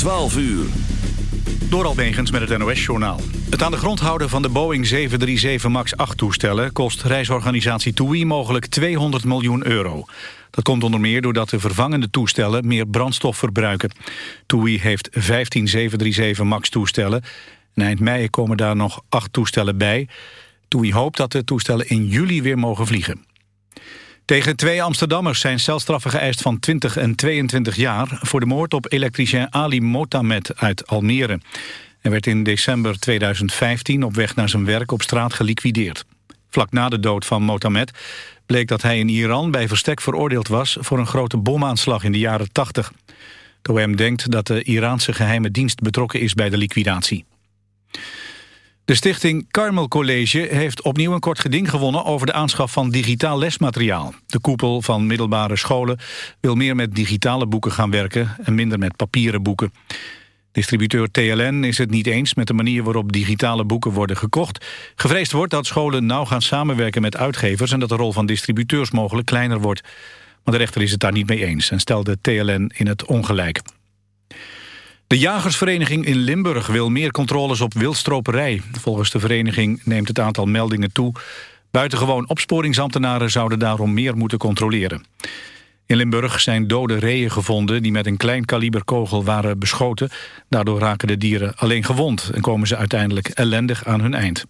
12 uur. Door Albegens met het NOS-journaal. Het aan de grond houden van de Boeing 737 MAX 8-toestellen... kost reisorganisatie TUI mogelijk 200 miljoen euro. Dat komt onder meer doordat de vervangende toestellen... meer brandstof verbruiken. TUI heeft 15 737 MAX-toestellen. En eind mei komen daar nog 8 toestellen bij. TUI hoopt dat de toestellen in juli weer mogen vliegen. Tegen twee Amsterdammers zijn celstraffen geëist van 20 en 22 jaar... voor de moord op elektricien Ali Motamed uit Almere. Hij werd in december 2015 op weg naar zijn werk op straat geliquideerd. Vlak na de dood van Motamed bleek dat hij in Iran bij verstek veroordeeld was... voor een grote bomaanslag in de jaren 80. De OM denkt dat de Iraanse geheime dienst betrokken is bij de liquidatie. De stichting Carmel College heeft opnieuw een kort geding gewonnen over de aanschaf van digitaal lesmateriaal. De koepel van middelbare scholen wil meer met digitale boeken gaan werken en minder met papieren boeken. Distributeur TLN is het niet eens met de manier waarop digitale boeken worden gekocht. Gevreesd wordt dat scholen nauw gaan samenwerken met uitgevers en dat de rol van distributeurs mogelijk kleiner wordt. Maar de rechter is het daar niet mee eens en stelde TLN in het ongelijk. De Jagersvereniging in Limburg wil meer controles op wildstroperij. Volgens de vereniging neemt het aantal meldingen toe. Buitengewoon opsporingsambtenaren zouden daarom meer moeten controleren. In Limburg zijn dode reeën gevonden die met een klein kaliber kogel waren beschoten. Daardoor raken de dieren alleen gewond en komen ze uiteindelijk ellendig aan hun eind.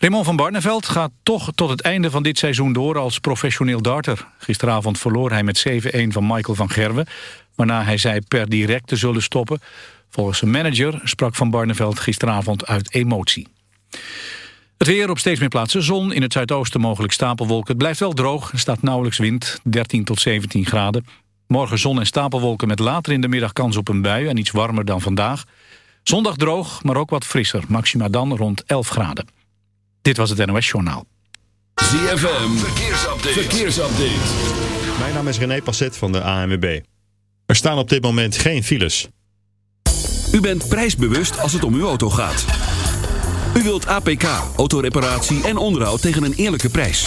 Raymond van Barneveld gaat toch tot het einde van dit seizoen door als professioneel darter. Gisteravond verloor hij met 7-1 van Michael van Gerwen waarna hij zei per direct te zullen stoppen. Volgens zijn manager sprak Van Barneveld gisteravond uit emotie. Het weer op steeds meer plaatsen zon, in het zuidoosten mogelijk stapelwolken. Het blijft wel droog, er staat nauwelijks wind, 13 tot 17 graden. Morgen zon en stapelwolken met later in de middag kans op een bui... en iets warmer dan vandaag. Zondag droog, maar ook wat frisser. Maxima dan rond 11 graden. Dit was het NOS Journaal. ZFM, verkeersupdate. verkeersupdate. Mijn naam is René Passet van de ANWB. Er staan op dit moment geen files. U bent prijsbewust als het om uw auto gaat. U wilt APK, autoreparatie en onderhoud tegen een eerlijke prijs.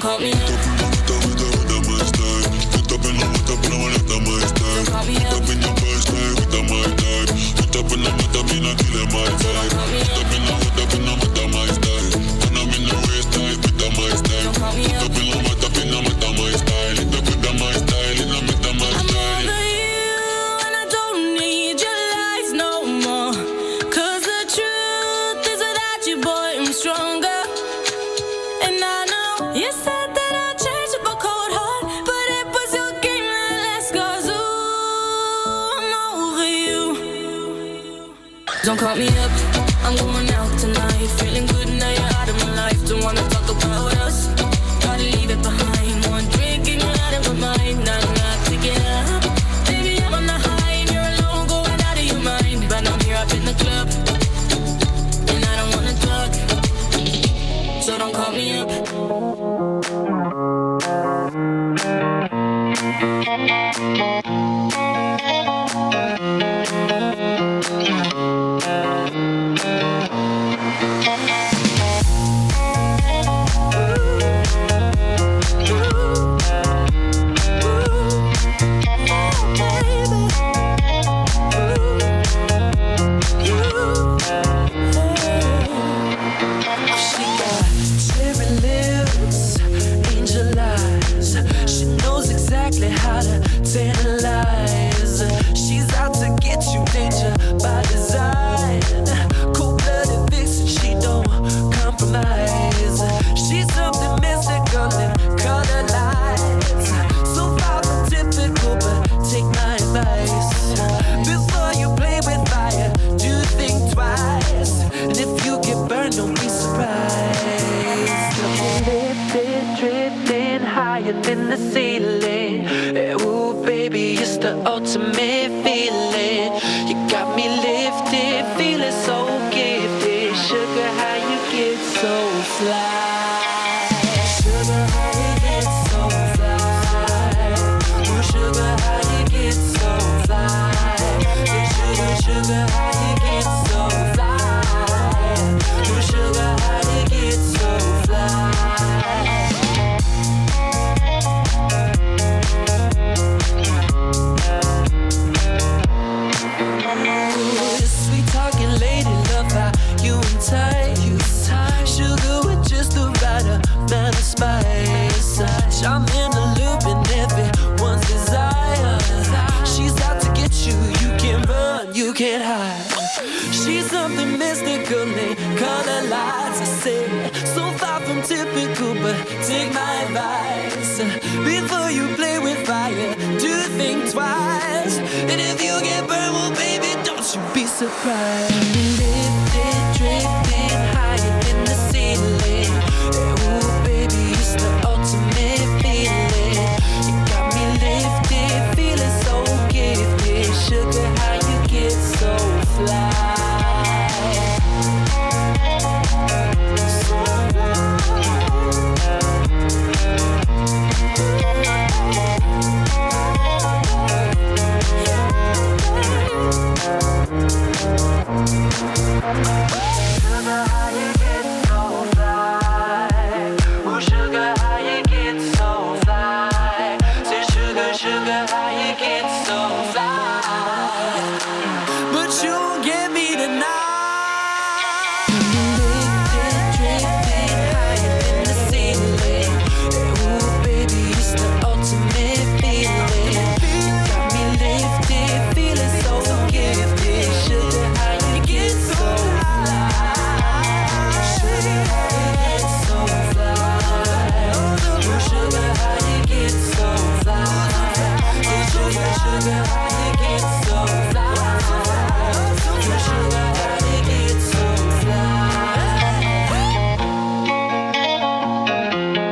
call me Don't call me up, I'm going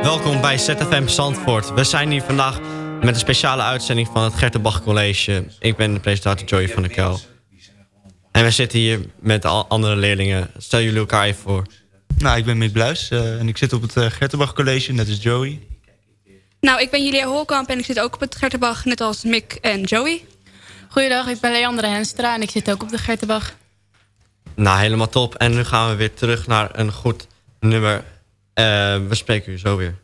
Welkom bij ZFM Zandvoort. We zijn hier vandaag met een speciale uitzending van het Gertenbach College. Ik ben de presentator Joey van der Kuil. En we zitten hier met andere leerlingen. Stel jullie elkaar even voor. Nou, ik ben Mick Bluis eh, en ik zit op het uh, College, net als Joey. Nou, ik ben Julia Holkamp en ik zit ook op de Gertenbach, net als Mick en Joey. Goedendag, ik ben Leandre Henstra en ik zit ook op de Gertenbach. Nou, helemaal top. En nu gaan we weer terug naar een goed nummer. Eh, we spreken u zo weer.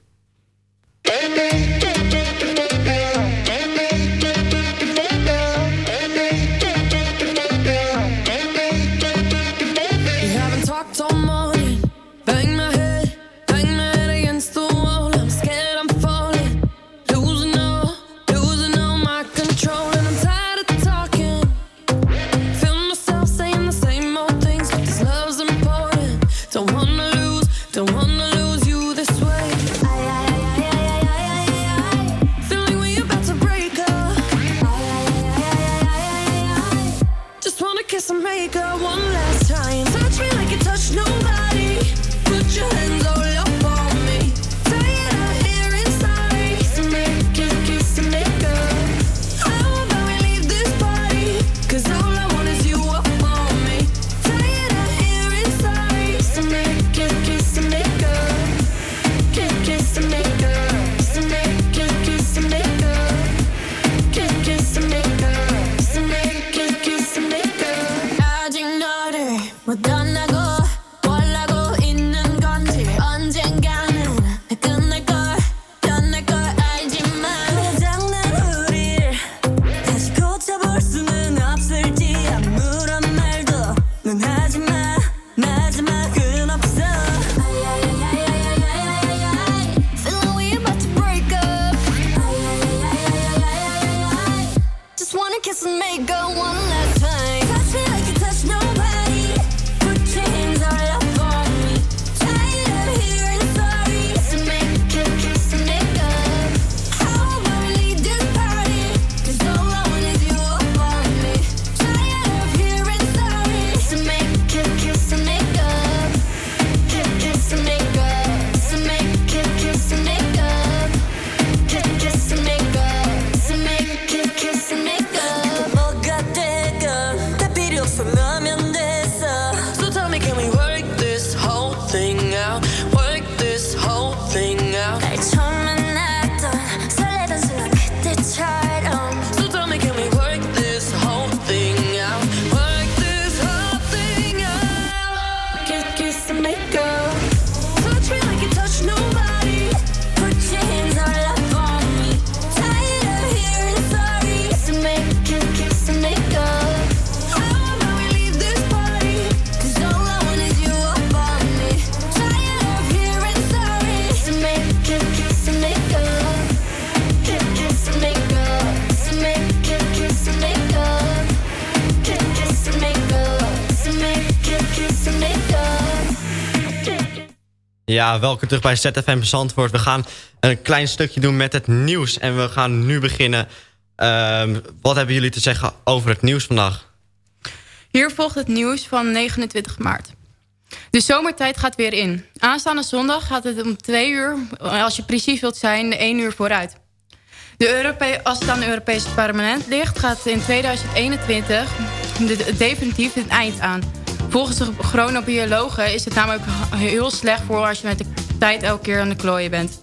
When I go Ja, welkom terug bij ZFM Zandvoort. We gaan een klein stukje doen met het nieuws. En we gaan nu beginnen. Ehm, wat hebben jullie te zeggen over het nieuws vandaag? Hier volgt het nieuws van 29 maart. De zomertijd gaat weer in. Aanstaande zondag gaat het om twee uur, als je precies wilt zijn, één uur vooruit. De Europe als het aan het Europese parlement ligt, gaat in 2021 definitief het eind aan... Volgens de chronobiologen is het namelijk heel slecht voor als je met de tijd elke keer aan de klooien bent.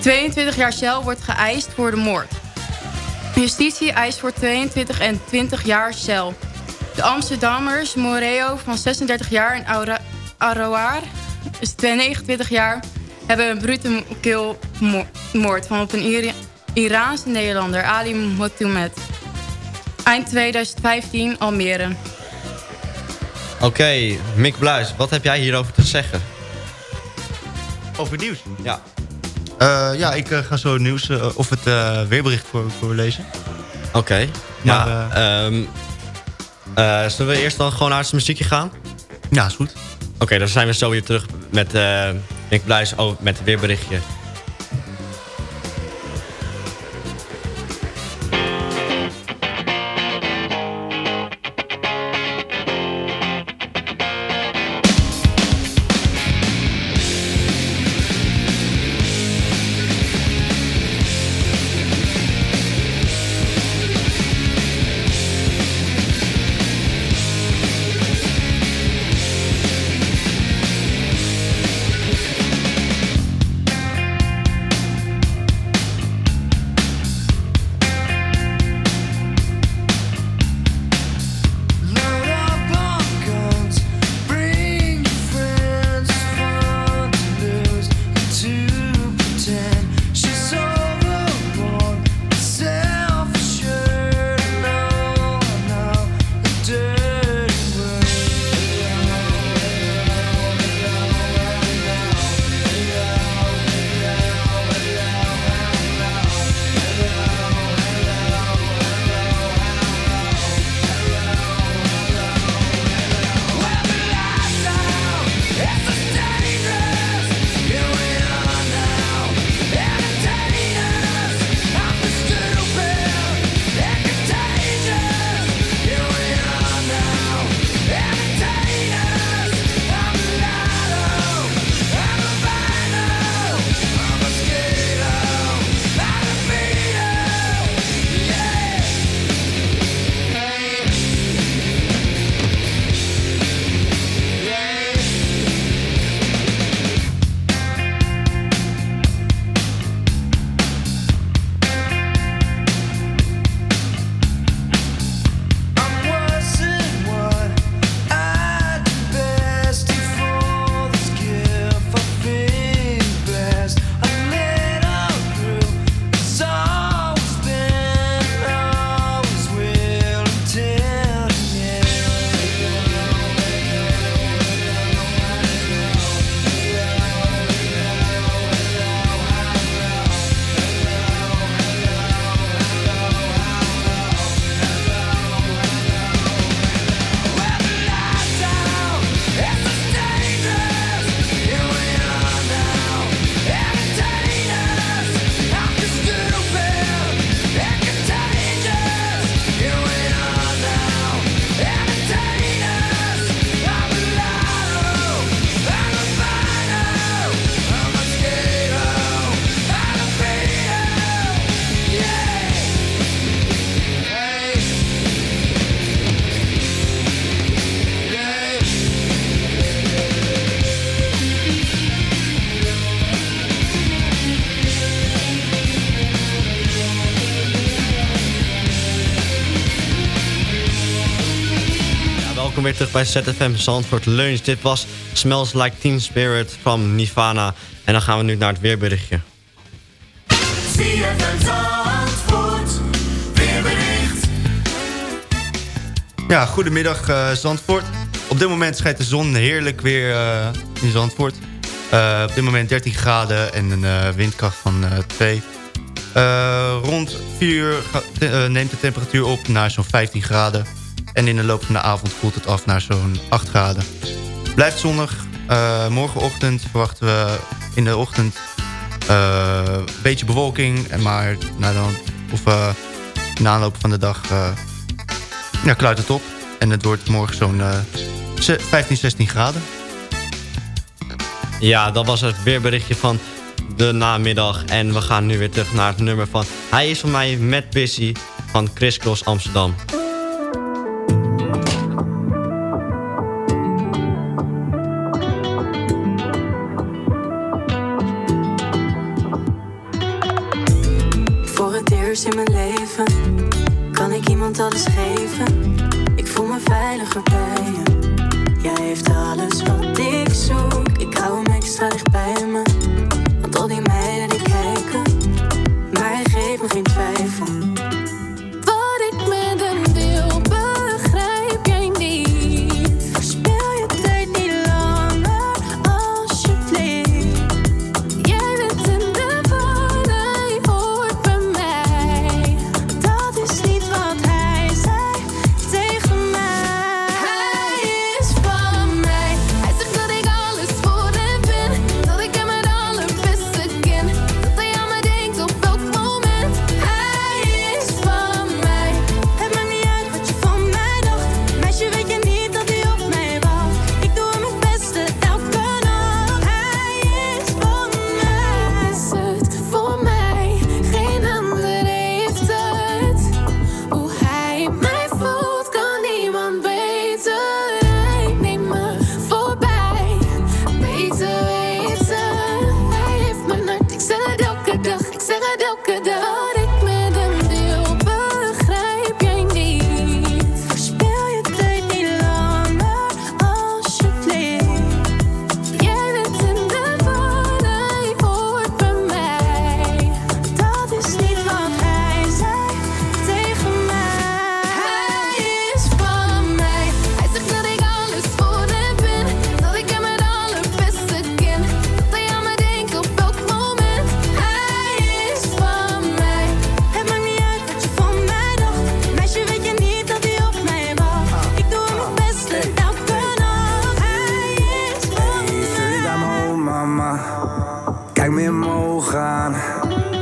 22 jaar cel wordt geëist voor de moord. Justitie eist voor 22 en 20 jaar cel. De Amsterdammers Moreo van 36 jaar en is 29 jaar... hebben een brute killmoord van op een Ira- Iraanse Nederlander, Ali Mohamed. Eind 2015 Almere. Oké, Mick Bluis, wat heb jij hierover te zeggen? Over het nieuws? Ja. Eh, ja, ik eh, ga zo het nieuws eh, of het weerbericht voor, voorlezen. Oké. Maar, Ja, ehm, eh, zullen we eerst dan gewoon naar het muziekje gaan? Ja, is goed. Oké, dan zijn we zo weer terug met Mick Bluis oh, met het weerberichtje. Terug bij ZFM Zandvoort Lunch. Dit was Smells Like Teen Spirit van Nirvana. En dan gaan we nu naar het weerberichtje. ZFM Zandvoort, weerbericht. Ja, goedemiddag eh, Zandvoort. Op dit moment schijnt de zon heerlijk weer eh, in Zandvoort. Eh, op dit moment 13 graden en een eh, windkracht van eh 2. Eh, rond 4 uur neemt de temperatuur op naar zo'n 15 graden. En in de loop van de avond koelt het af naar zo'n 8 graden. Blijft zonnig. Eh, morgenochtend verwachten we in de ochtend een beetje bewolking. Maar na dan, of, eh, in de aanloop van de dag ja, kluit het op. En het wordt morgen zo'n 15, 16 graden. Ja, dat was het weerberichtje van de namiddag. En we gaan nu weer terug naar het nummer van... Hij is van mij met Busy van Chris Cross Amsterdam. Ik voel me veiliger bij je. Jij heeft alles wat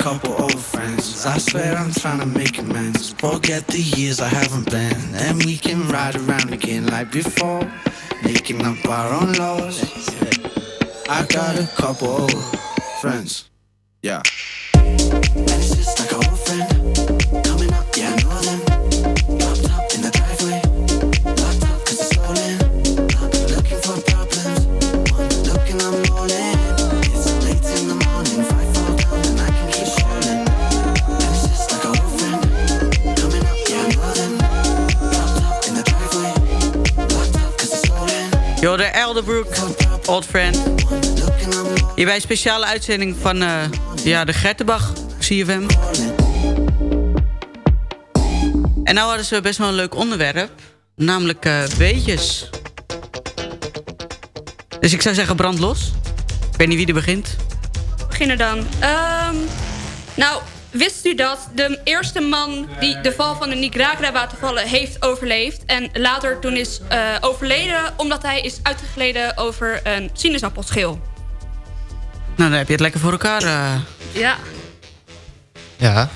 Couple old friends. I swear I'm trying to make amends. Forget the years I haven't been. And we can ride around again like before. Making up our own laws. I got a couple old friends. Yeah. Yo, de Elderbrook, Old Friend. Hier bij een speciale uitzending van eh, ja, de Gertenbach, CFM. En nou hadden ze best wel een leuk onderwerp. Namelijk eh weetjes. Dus ik zou zeggen brand los. Ik weet niet wie er begint. beginnen dan. Ehm, nou, wist u dat de eerste man die de val van de Niagara-watervallen heeft overleefd... en later toen is eh, overleden omdat hij is uitgegleden over een sinaasappelschil? Nou, dan heb je het lekker voor elkaar. eh. Ja. Ja.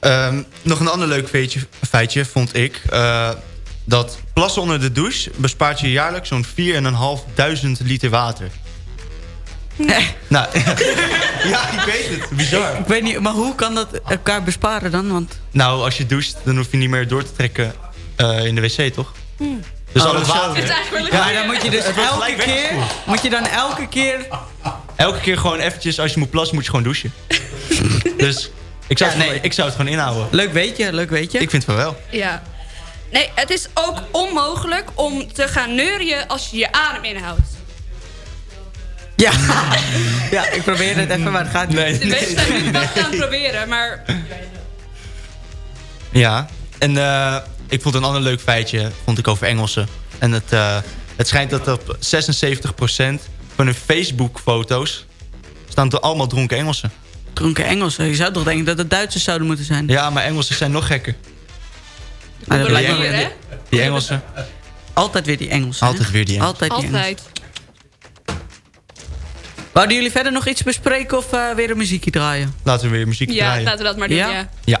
Ehm, nog een ander leuk feitje, feitje vond ik. eh, dat plassen onder de douche bespaart je jaarlijks zo'n 4.500 liter water. Nou, ja, ik weet het. Bizar. Ik weet niet, maar hoe kan dat elkaar besparen dan? Want... Nou, als je doucht, dan hoef je niet meer door te trekken eh, in de wc, toch? Dus Oh, al het water... Het eigenlijk wel Ja, dan moet je dus Het elke keer-. Moet je dan elke keer... Elke keer gewoon eventjes, als je moet plassen, moet je gewoon douchen. dus ik zou, Ja, het, nee. gewoon, ik zou het gewoon inhouden. Leuk weet je, leuk weet je. Ik vind van wel. Ja. Nee, het is ook onmogelijk om te gaan neurien als je je adem inhoudt. Ja, ja ik probeer het even, maar het gaat niet. De meesten zijn nu pas aan het proberen, maar Ja, en eh, ik vond een ander leuk feitje vond ik over Engelsen. En het, eh, het schijnt dat op 76% van hun Facebook-foto's staan er allemaal dronken Engelsen. Dronken Engelsen. Je zou toch denken dat het Duitsers zouden moeten zijn? Ja, maar Engelsen zijn nog gekker. Maar dat Die blijkt Engel- wel weer. Die Engelsen. Altijd weer die Engelsen. Altijd weer die Engelsen. Altijd die altijd. Wouden jullie verder nog iets bespreken of eh, weer een muziekje draaien? Laten we weer muziek ja, draaien. laten we dat maar doen, Ja? ja.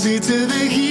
easy to the heat.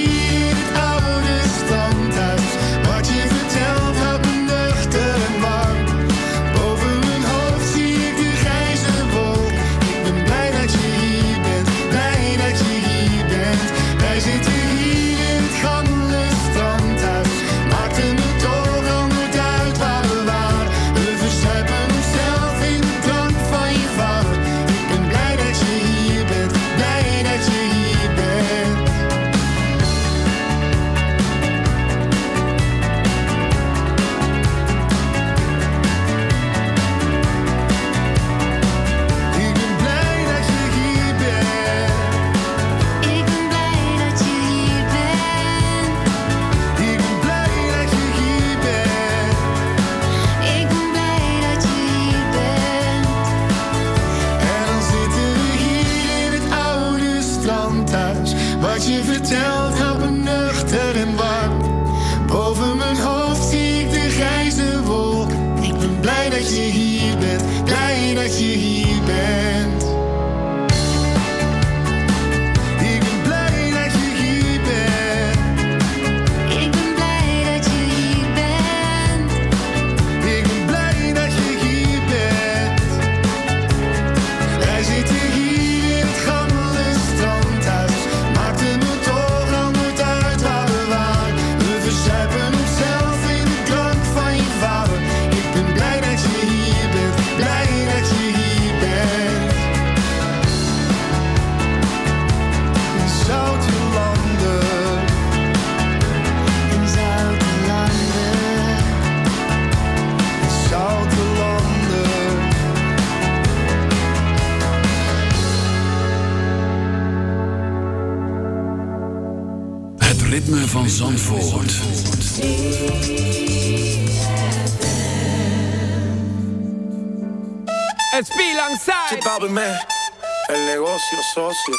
el negocio, socio.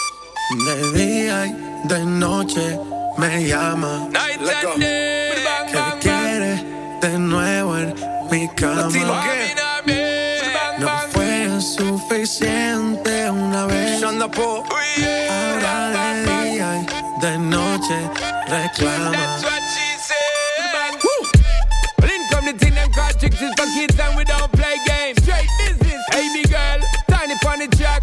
De día y de noche me llama. Night and day. ¿Qué bang, quiere de nuevo en mi cama? No fue suficiente una vez. Ahora de día y de noche reclama. chicks is for kids and we don't play games. Straight business. Hey, me girl. money on the jack.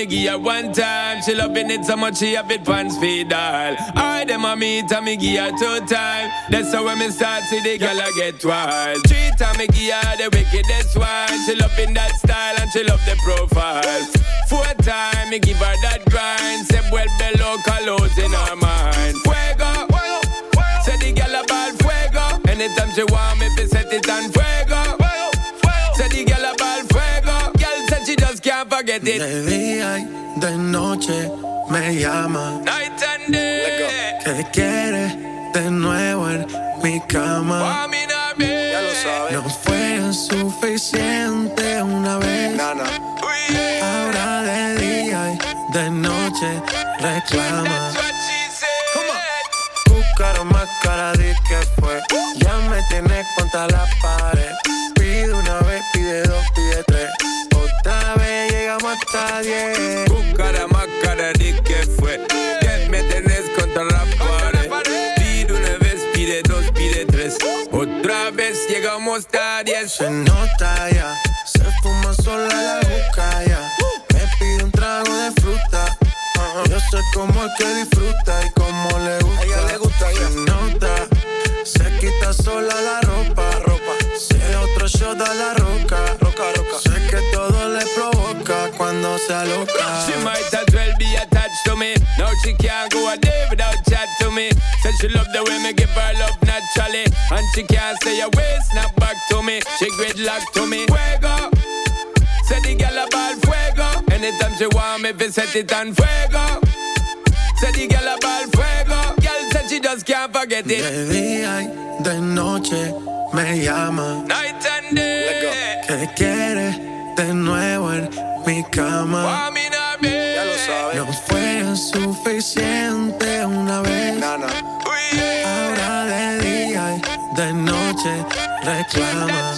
me give her one time. She loving it so much she have it pants feed all. I them a meet and me give her two time. That's how when me start see the girl I get wild. Three time me give her the wickedest one. She loving that style and she love the profile. Four time me give her that grind. Say well below colors in her mind. Fuego, fuego, fuego. Say the girl a ball fuego. Anytime she want me, be set it on fuego. It. De día y de noche me llama. Night and day. Que quiere de nuevo en mi cama. Ya lo sabes. No fue suficiente una vez. Ahora de día y de noche reclama. Buscaron más cara de que fue. Ya me tienes contra la pared. Pide una vez, pide dos, pide tres. Hasta diez. Buscara más cara de que fue. Que me tenés contra la pared. Pide una vez, pide dos, pide tres. Otra vez llegamos a diez. Se nota ya, she can't go a day without chat to me. Said she love the way me give her love naturally. And she can't stay away, snap back to me. She great gridlock to me. Fuego. Say the girl about fuego. Anytime she want me, fi set it on fuego. Say the girl about fuego. Girl said she just can't forget it. De día y de noche me llama. Night and day. Que quiere de nuevo en mi cama. Sabes. No fue suficiente una vez. Ahora de día y de noche reclama.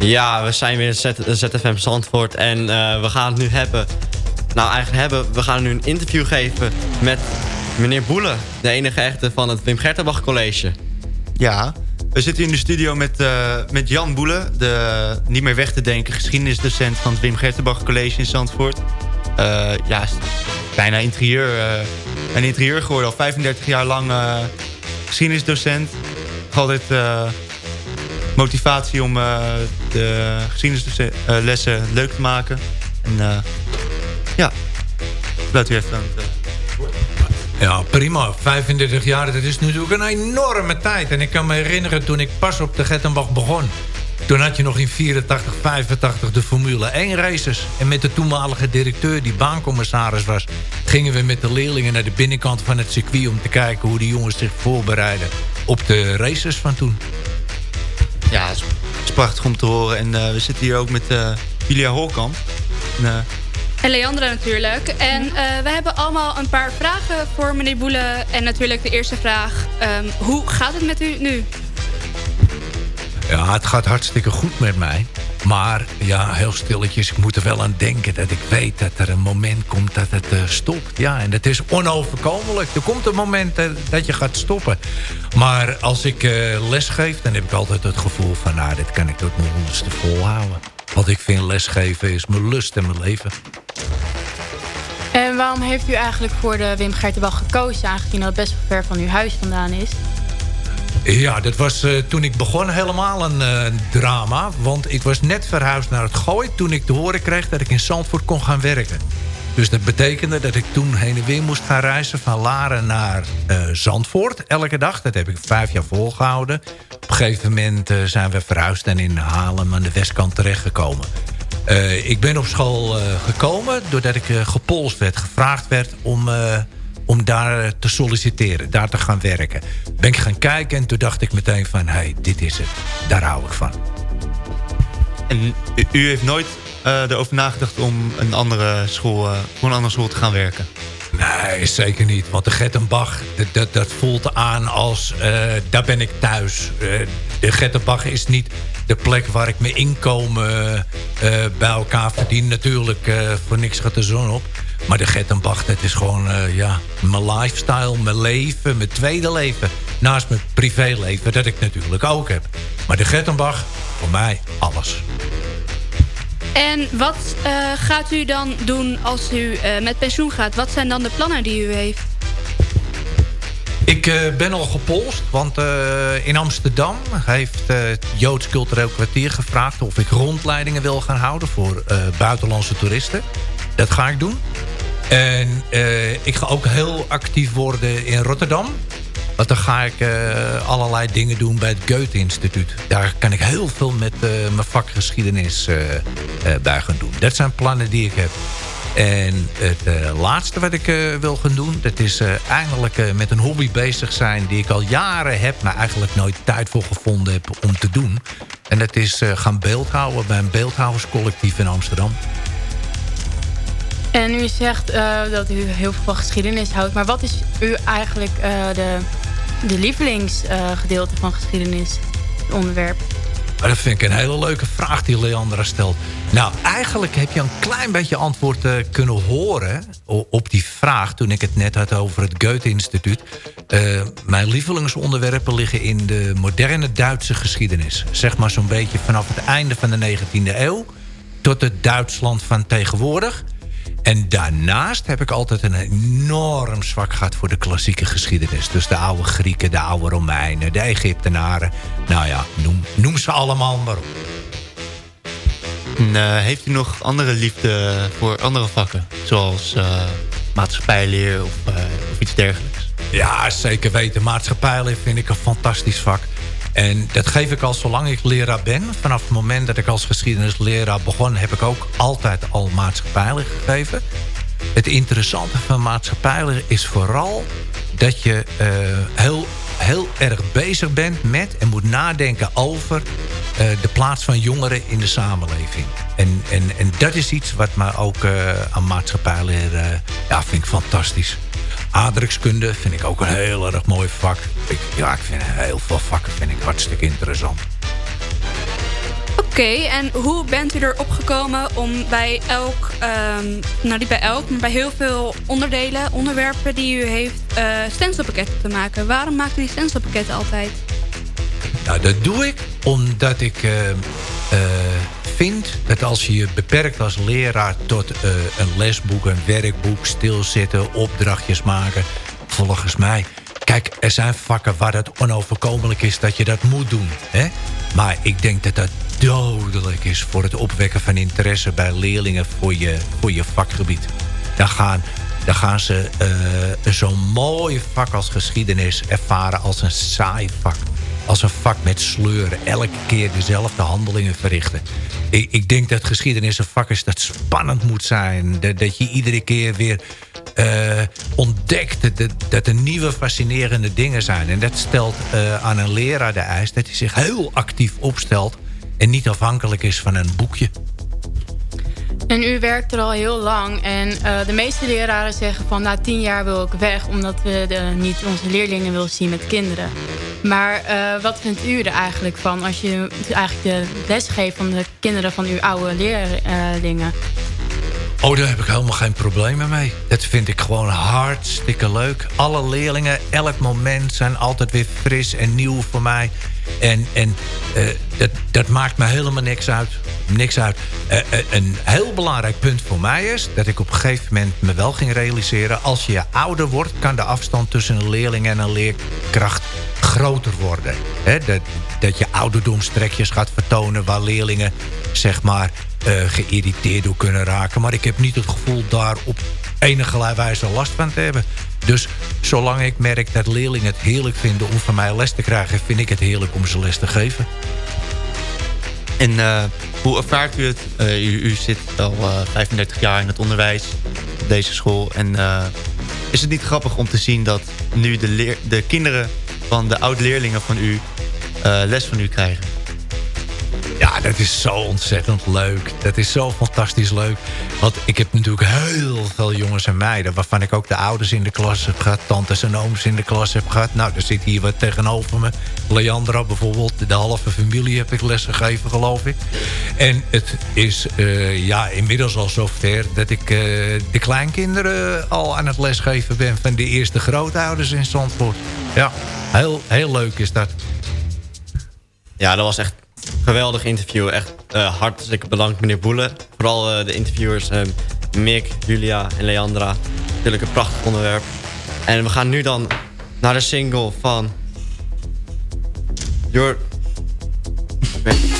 Ja, we zijn weer in ZFM Zandvoort en eh, we gaan het nu hebben... Nou, eigenlijk hebben, we gaan nu een interview geven met meneer Boele. De enige echte van het Wim Gertenbach College. Ja, we zitten in de studio met, eh, met Jan Boele, de niet meer weg te denken geschiedenisdocent van het Wim Gertenbach College in Zandvoort. Eh, ja, bijna interieur, een interieur geworden, al 35 jaar lang geschiedenisdocent. Altijd motivatie om eh, de geschiedenislessen leuk te maken. En eh, ja, laat u even aan het... eh, Ja, prima. 35 jaar, dat is natuurlijk een enorme tijd. En ik kan me herinneren toen ik pas op de Gettenbach begon. Toen had je nog in 84, 85 de Formule 1 races. En met de toenmalige directeur, die baancommissaris was... gingen we met de leerlingen naar de binnenkant van het circuit... om te kijken hoe de jongens zich voorbereiden op de races van toen. Ja, het is, het is prachtig om te horen. En eh, we zitten hier ook met eh, Julia Holkamp. En, eh, En Leandra natuurlijk. En eh, we hebben allemaal een paar vragen voor meneer Boele. En natuurlijk de eerste vraag. ehm, hoe gaat het met u nu? Ja, het gaat hartstikke goed met mij. Maar ja, heel stilletjes, ik moet er wel aan denken dat ik weet dat er een moment komt dat het eh, stopt. Ja, en het is onoverkomelijk. Er komt een moment eh, dat je gaat stoppen. Maar als ik eh, les dan heb ik altijd het gevoel van... nou, dit kan ik tot mijn honderdste volhouden. Want ik vind lesgeven is mijn lust en mijn leven. En waarom heeft u eigenlijk voor de Wim Gertenbach gekozen... aangezien dat best wel ver van uw huis vandaan is? Ja, dat was eh, toen ik begon helemaal een eh, drama. Want ik was net verhuisd naar het Gooi... toen ik te horen kreeg dat ik in Zandvoort kon gaan werken. Dus dat betekende dat ik toen heen en weer moest gaan reizen... van Laren naar eh, Zandvoort elke dag. Dat heb ik vijf jaar volgehouden. Op een gegeven moment zijn we verhuisd... en in Haarlem aan de westkant terechtgekomen. Ik ben op school gekomen doordat ik gepolst werd. Gevraagd werd om, om daar eh, te solliciteren, daar te gaan werken. Ben ik gaan kijken en toen dacht ik meteen van... hé, hey, dit is het. Daar hou ik van. En u, heeft nooit eh, erover nagedacht om een andere school, eh, voor een andere school te gaan werken? Nee, zeker niet. Want de Gettenbach, dat, dat, dat voelt aan als... daar ben ik thuis. De Gettenbach is niet de plek waar ik mijn inkomen bij elkaar verdien. Natuurlijk, voor niks gaat de zon op. Maar de Gettenbach, dat is gewoon eh, ja, mijn lifestyle, mijn leven, mijn tweede leven. Naast mijn privéleven, dat ik natuurlijk ook heb. Maar de Gettenbach, voor mij alles. En wat eh, gaat u dan doen als u eh, met pensioen gaat? Wat zijn dan de plannen die u heeft? Ik ben al gepolst, want in Amsterdam heeft het Joods Cultureel Kwartier gevraagd... of ik rondleidingen wil gaan houden voor buitenlandse toeristen. Dat ga ik doen. En eh, ik ga ook heel actief worden in Rotterdam. Want dan ga ik eh, allerlei dingen doen bij het Goethe-instituut. Daar kan ik heel veel met eh, mijn vakgeschiedenis bij gaan doen. Dat zijn plannen die ik heb. En het laatste wat ik wil gaan doen... dat is eindelijk met een hobby bezig zijn... die ik al jaren heb, maar eigenlijk nooit tijd voor gevonden heb om te doen. En dat is gaan beeldhouden bij een beeldhouwerscollectief in Amsterdam. En u zegt eh, dat u heel veel van geschiedenis houdt. Maar wat is u eigenlijk eh, de, de lievelingsgedeelte van geschiedenis? Het onderwerp. Dat vind ik een hele leuke vraag die Leandra stelt. Nou, eigenlijk heb je een klein beetje antwoord eh, kunnen horen op die vraag... toen ik het net had over het Goethe-instituut. Mijn lievelingsonderwerpen liggen in de moderne Duitse geschiedenis. Zeg maar zo'n beetje vanaf het einde van de 19e eeuw... tot het Duitsland van tegenwoordig... En daarnaast heb ik altijd een enorm zwak gehad voor de klassieke geschiedenis. Dus de oude Grieken, de oude Romeinen, de Egyptenaren. Nou ja, noem, noem ze allemaal maar op. En, eh, heeft u nog andere liefde voor andere vakken? Zoals eh, maatschappijleer of, eh, of iets dergelijks? Ja, zeker weten. Maatschappijleer vind ik een fantastisch vak. En dat geef ik al zolang ik leraar ben. Vanaf het moment dat ik als geschiedenisleraar begon... heb ik ook altijd al maatschappijleer gegeven. Het interessante van maatschappijleer is vooral... dat je eh, heel, heel erg bezig bent met en moet nadenken over... eh, de plaats van jongeren in de samenleving. En, en, en dat is iets wat me ook eh, aan maatschappijleer... eh, ja, vind ik fantastisch. Aardrijkskunde vind ik ook een heel erg mooi vak. Ik, ja, ik vind heel veel vakken vind ik hartstikke interessant. Oké, en hoe bent u erop gekomen om bij elk, ehm, nou niet bij elk, maar bij heel veel onderdelen, onderwerpen die u heeft, eh stencilpakketten te maken? Waarom maakt u die stencilpakketten altijd? Nou, dat doe ik omdat ik eh, eh, vind dat als je je beperkt als leraar tot een lesboek, een werkboek, stilzitten, opdrachtjes maken, volgens mij. Kijk, er zijn vakken waar het onoverkomelijk is dat je dat moet doen. Hè? Maar ik denk dat dat dodelijk is voor het opwekken van interesse bij leerlingen voor je, voor je vakgebied. Daar gaan, daar gaan ze eh, zo'n mooi vak als geschiedenis ervaren als een saai vak als een vak met sleuren. Elke keer dezelfde handelingen verrichten. Ik, ik denk dat geschiedenis een vak is dat spannend moet zijn. Dat, dat je iedere keer weer ontdekt dat, er nieuwe fascinerende dingen zijn. En dat stelt eh, aan een leraar de eis dat hij zich heel actief opstelt... en niet afhankelijk is van een boekje. En u werkt er al heel lang. En eh, de meeste leraren zeggen van na tien jaar wil ik weg. Omdat we niet onze leerlingen willen zien met kinderen. Maar eh, wat vindt u er eigenlijk van als je eigenlijk de les geeft van de kinderen van uw oude leerlingen? Oh, daar heb ik helemaal geen problemen mee. Dat vind ik gewoon hartstikke leuk. Alle leerlingen, elk moment zijn altijd weer fris en nieuw voor mij. En, en eh, dat, dat maakt me helemaal niks uit. Niks uit. Eh, eh, een heel belangrijk punt voor mij is... dat ik op een gegeven moment me wel ging realiseren... als je ouder wordt, kan de afstand tussen een leerling en een leerkracht groter worden. Dat, dat je ouderdomstrekjes gaat vertonen... waar leerlingen zeg maar geïrriteerd door kunnen raken. Maar ik heb niet het gevoel daar op enige wijze last van te hebben. Dus zolang ik merk dat leerlingen het heerlijk vinden om van mij les te krijgen... vind ik het heerlijk om ze les te geven. En eh, hoe ervaart u het? Eh, u, zit al eh, 35 jaar in het onderwijs op deze school. En eh, is het niet grappig om te zien dat nu de, de kinderen van de oud-leerlingen van u eh, les van u krijgen? Ja, dat is zo ontzettend leuk. Dat is zo fantastisch leuk. Want ik heb natuurlijk heel veel jongens en meiden... waarvan ik ook de ouders in de klas heb gehad... tantes en ooms in de klas heb gehad. Nou, er zit hier wat tegenover me. Leandra bijvoorbeeld. De halve familie heb ik lesgegeven, geloof ik. En het is eh, ja, inmiddels al zover... dat ik eh, de kleinkinderen al aan het lesgeven ben... van de eerste grootouders in Zandvoort. Ja, heel, heel leuk is dat. Ja, dat was echt geweldig interview. Echt eh, hartstikke bedankt meneer Boelen. Vooral eh, de interviewers eh, Mick, Julia en Leandra. Natuurlijk een prachtig onderwerp. En we gaan nu dan naar de single van... Ik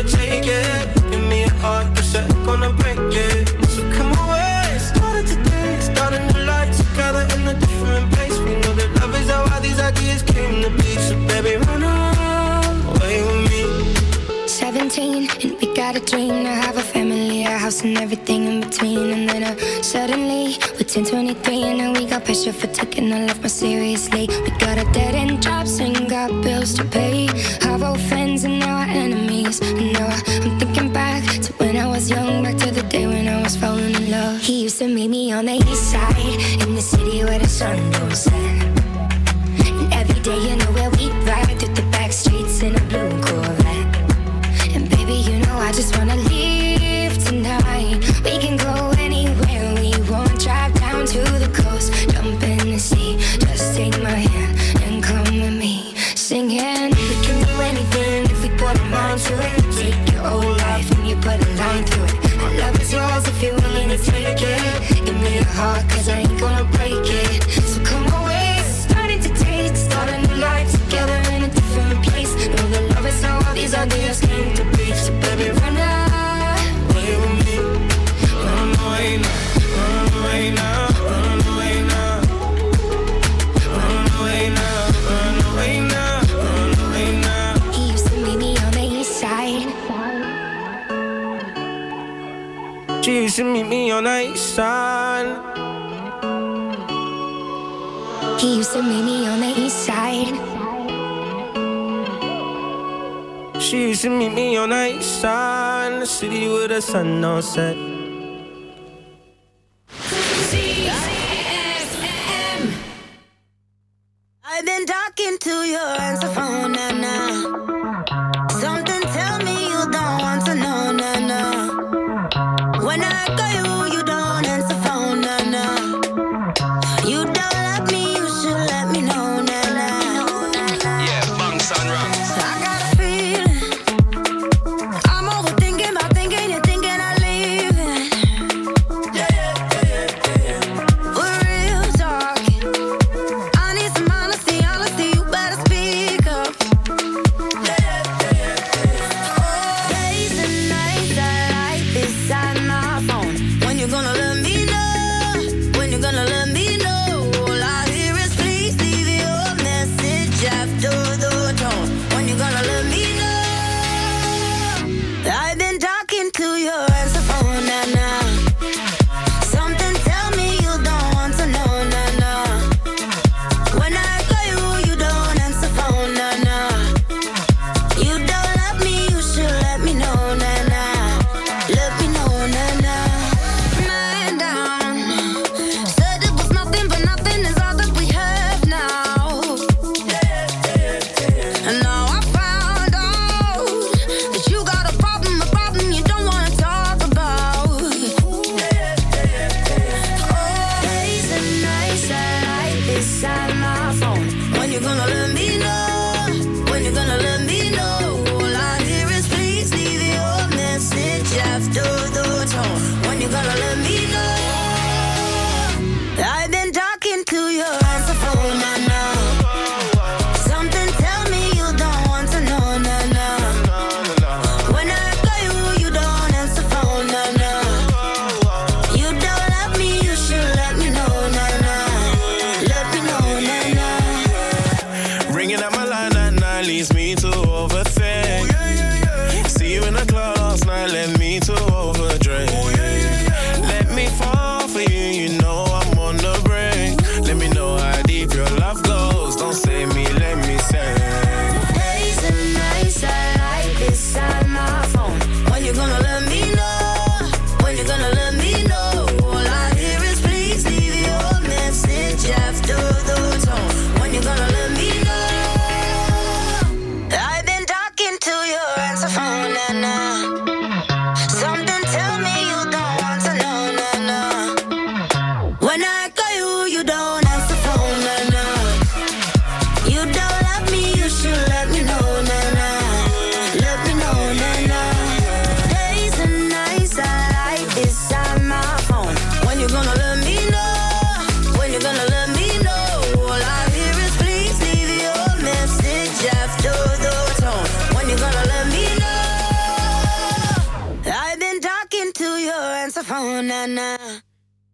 take it. Give me a heart, cause I gonna break it. So come away, today, starting to together in a different place. We know that love is how all these ideas came to be. So baby, run away with me. 17, and we got a dream to have a family, a house, and everything in between. And then uh, suddenly, we're 10, 23, and now we got pressure for taking our life more seriously. We got a dead end jobs and got bills to pay He used to meet me on the east side in the city where the sun goes set. And every day. the sun don't set. gonna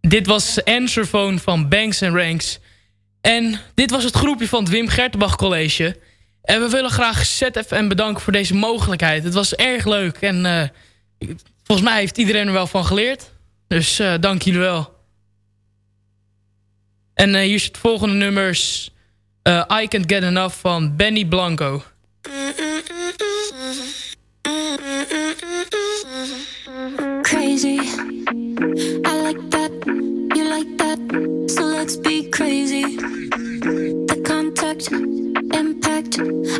Dit was Answerphone van Banks Ranks. En dit was het groepje van het Wim Gertenbach College. En we willen graag ZFM bedanken voor deze mogelijkheid. Het was erg leuk en eh, volgens mij heeft iedereen er wel van geleerd. Dus eh, dank jullie wel. En eh, hier is het volgende nummers. eh, I Can't Get Enough van Benny Blanco.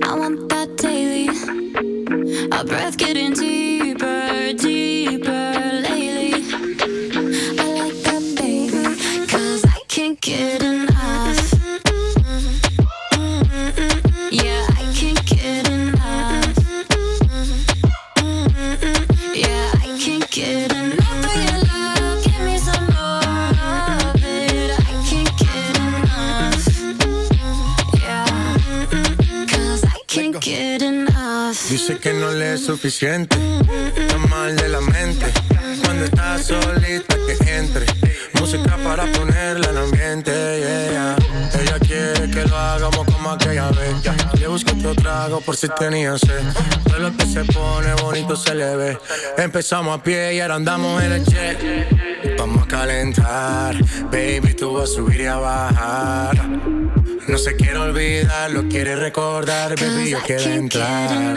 I want that daily. Our breath getting deeper, Dice que no le es suficiente, está mal de la mente. Cuando está solita que entre, música para ponerla en ambiente. yeah. Ella quiere que lo hagamos como aquella vez. Le busco otro trago por si tenía sed. Todo lo que se pone bonito se le ve. Empezamos a pie y ahora andamos en el jet. Vamos a calentar, baby, tú vas a subir y a bajar. No se quiere olvidar, lo quiere recordar, baby, yo quiero entrar.